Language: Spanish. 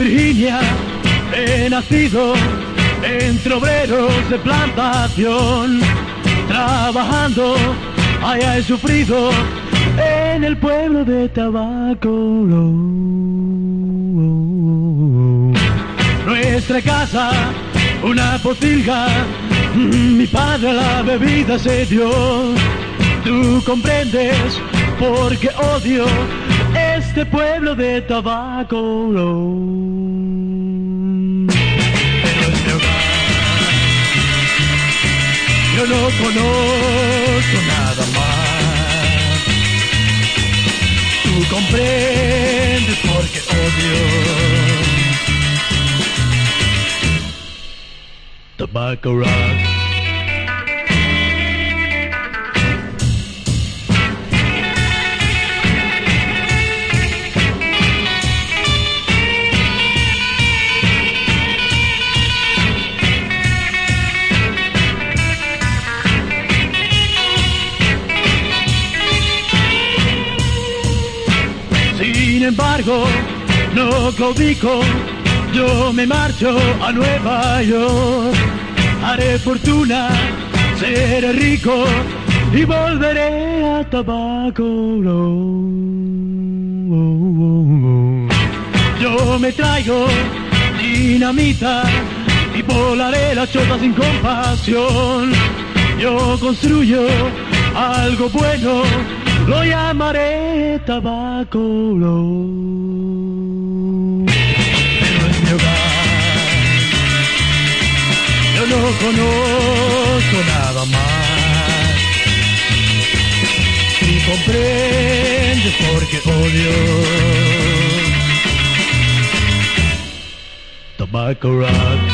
He nacido entre obreros de plantación, trabajando, allá he sufrido en el pueblo de Tabaco. Nuestra casa, una potilga, mi padre la bebida se dio. Tú comprendes porque odio este pueblo de Tabaco. Hogar. Yo no conozco nada más. Tú comprendes porque odio. Tobacco Rock. Sin embargo, no claudico, yo me marcho a Nueva York. Haré fortuna, seré rico y volveré a Tabaco. Yo me traigo dinamita y volaré la chota sin compasión. Yo construyo algo bueno, lo llamaré tabaco. Pero es mi hogar. Yo no conozco nada más. Tú comprendes porque odio. Tobacco Rock.